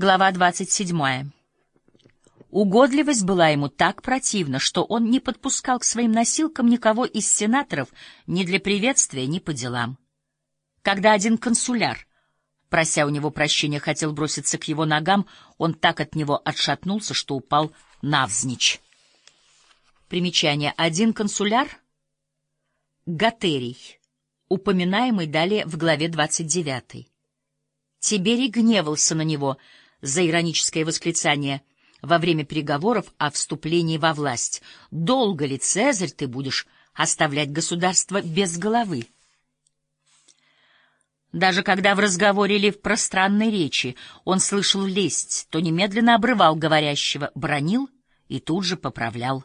Глава 27. Угодливость была ему так противна, что он не подпускал к своим носилкам никого из сенаторов ни для приветствия, ни по делам. Когда один консуляр, прося у него прощения, хотел броситься к его ногам, он так от него отшатнулся, что упал навзничь. Примечание. Один консуляр — Гатерий, упоминаемый далее в главе 29. Тиберий гневался на него — за ироническое восклицание во время переговоров о вступлении во власть. «Долго ли, Цезарь, ты будешь оставлять государство без головы?» Даже когда в разговоре или в пространной речи он слышал лесть, то немедленно обрывал говорящего, бронил и тут же поправлял.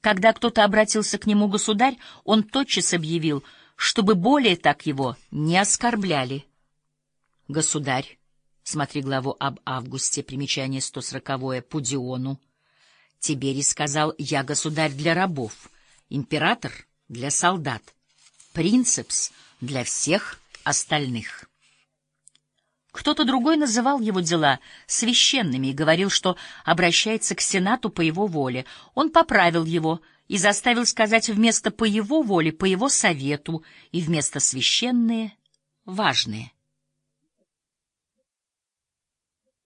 Когда кто-то обратился к нему государь, он тотчас объявил, чтобы более так его не оскорбляли. Государь Смотри главу об августе, примечание 140 по Диону. Тиберий сказал, я государь для рабов, император для солдат, принцепс для всех остальных. Кто-то другой называл его дела священными и говорил, что обращается к Сенату по его воле. Он поправил его и заставил сказать вместо «по его воле» «по его совету» и вместо «священные» — «важные».